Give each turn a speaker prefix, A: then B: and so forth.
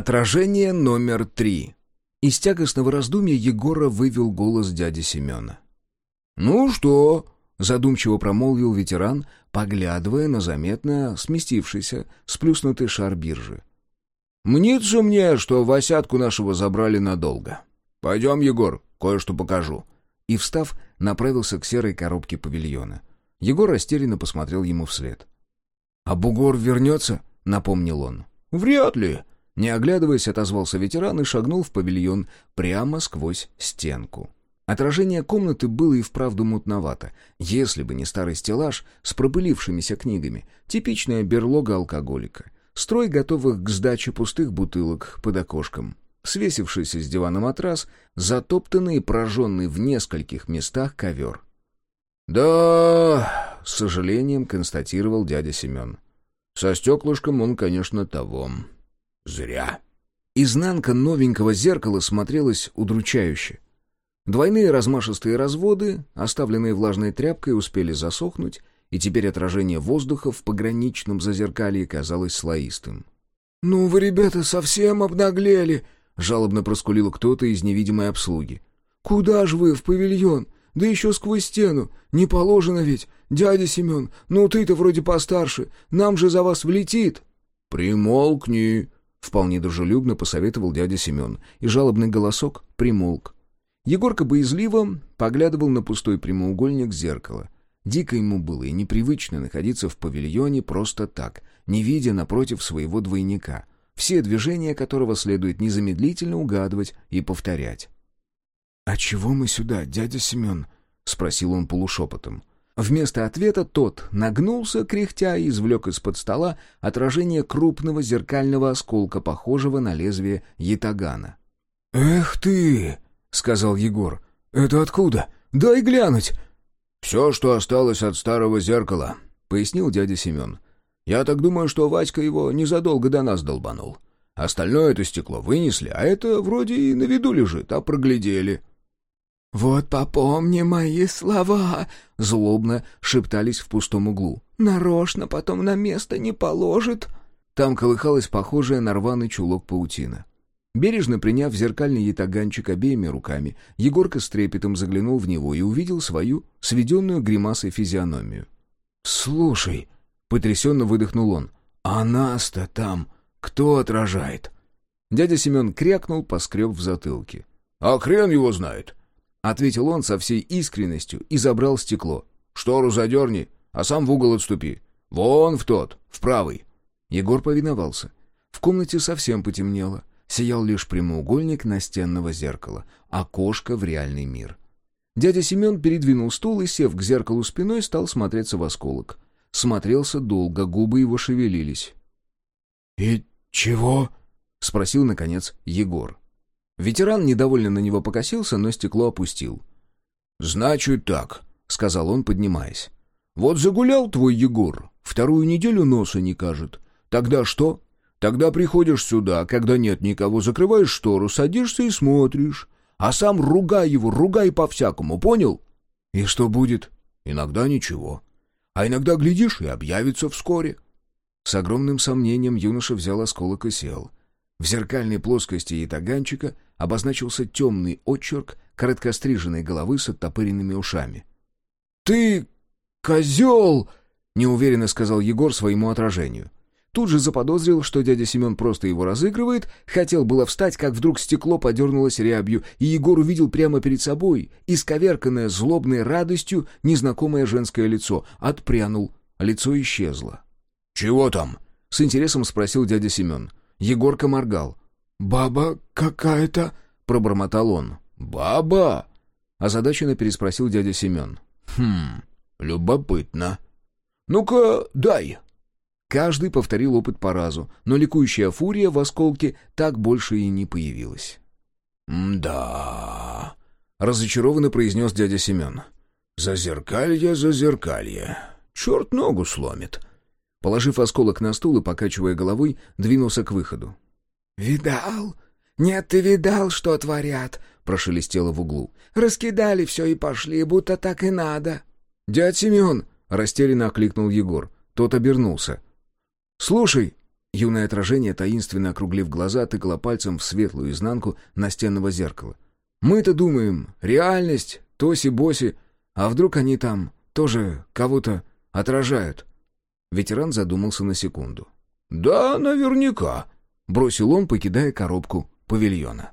A: Отражение номер три. Из тягостного раздумья Егора вывел голос дяди Семена. «Ну что?» — задумчиво промолвил ветеран, поглядывая на заметно сместившийся, сплюснутый шар биржи. «Мнится мне, что Васятку нашего забрали надолго. Пойдем, Егор, кое-что покажу». И, встав, направился к серой коробке павильона. Егор растерянно посмотрел ему вслед. «А бугор вернется?» — напомнил он. «Вряд ли», не оглядываясь, отозвался ветеран и шагнул в павильон прямо сквозь стенку. Отражение комнаты было и вправду мутновато, если бы не старый стеллаж с пропылившимися книгами, типичная берлога алкоголика, строй готовых к сдаче пустых бутылок под окошком, свесившийся с дивана матрас, затоптанный и прожженный в нескольких местах ковер. «Да...» — с сожалением констатировал дядя Семен. «Со стеклышком он, конечно, того. Зря. Изнанка новенького зеркала смотрелась удручающе. Двойные размашистые разводы, оставленные влажной тряпкой, успели засохнуть, и теперь отражение воздуха в пограничном зазеркалье казалось слоистым. «Ну вы, ребята, совсем обнаглели!» — жалобно проскулил кто-то из невидимой обслуги. «Куда ж вы, в павильон? Да еще сквозь стену! Не положено ведь! Дядя Семен, ну ты-то вроде постарше, нам же за вас влетит!» «Примолкни!» Вполне дружелюбно посоветовал дядя Семен, и жалобный голосок примолк. Егорка боязливо поглядывал на пустой прямоугольник зеркала. Дико ему было и непривычно находиться в павильоне просто так, не видя напротив своего двойника, все движения которого следует незамедлительно угадывать и повторять. «А чего мы сюда, дядя Семен?» — спросил он полушепотом. Вместо ответа тот нагнулся, кряхтя, и извлек из-под стола отражение крупного зеркального осколка, похожего на лезвие ятагана. «Эх ты!» — сказал Егор. «Это откуда? Дай глянуть!» «Все, что осталось от старого зеркала», — пояснил дядя Семен. «Я так думаю, что Васька его незадолго до нас долбанул. Остальное это стекло вынесли, а это вроде и на виду лежит, а проглядели». «Вот попомни мои слова!» — злобно шептались в пустом углу. «Нарочно потом на место не положит!» Там колыхалась похожая на рваный чулок паутина. Бережно приняв зеркальный ятаганчик обеими руками, Егорка с трепетом заглянул в него и увидел свою сведенную гримасой физиономию. «Слушай!» — потрясенно выдохнул он. «А нас-то там кто отражает?» Дядя Семен крякнул, поскреб в затылке. «А хрен его знает!» — ответил он со всей искренностью и забрал стекло. «Штору задерни, а сам в угол отступи. Вон в тот, в правый». Егор повиновался. В комнате совсем потемнело. Сиял лишь прямоугольник настенного зеркала, окошко в реальный мир. Дядя Семен передвинул стул и, сев к зеркалу спиной, стал смотреться в осколок. Смотрелся долго, губы его шевелились. «И чего?» — спросил, наконец, Егор. Ветеран недовольно на него покосился, но стекло опустил. «Значит так», — сказал он, поднимаясь. «Вот загулял твой Егор, вторую неделю носа не кажет. Тогда что? Тогда приходишь сюда, когда нет никого, закрываешь штору, садишься и смотришь. А сам ругай его, ругай по-всякому, понял? И что будет? Иногда ничего. А иногда глядишь и объявится вскоре». С огромным сомнением юноша взял осколок и сел. В зеркальной плоскости ятаганчика обозначился темный очерк короткостриженной головы с оттопыренными ушами. «Ты козел!» — неуверенно сказал Егор своему отражению. Тут же заподозрил, что дядя Семен просто его разыгрывает, хотел было встать, как вдруг стекло подернулось рябью, и Егор увидел прямо перед собой, исковерканное злобной радостью, незнакомое женское лицо. Отпрянул, лицо исчезло. «Чего там?» — с интересом спросил дядя Семен. Егорка моргал. «Баба какая-то...» — пробормотал он. «Баба?» — озадаченно переспросил дядя Семен. «Хм, любопытно. Ну-ка, дай!» Каждый повторил опыт по разу, но ликующая фурия в осколке так больше и не появилась. «Да...» — разочарованно произнес дядя Семен. «Зазеркалье, зазеркалье. Черт ногу сломит. Положив осколок на стул и покачивая головой, двинулся к выходу. «Видал? Нет, ты видал, что творят?» — прошелестело в углу. «Раскидали все и пошли, будто так и надо». «Дядь Семен!» — растерянно окликнул Егор. Тот обернулся. «Слушай!» Юное отражение, таинственно округлив глаза, тыкало пальцем в светлую изнанку настенного зеркала. «Мы-то думаем, реальность, тоси-боси, а вдруг они там тоже кого-то отражают?» Ветеран задумался на секунду. «Да, наверняка», — бросил он, покидая коробку павильона.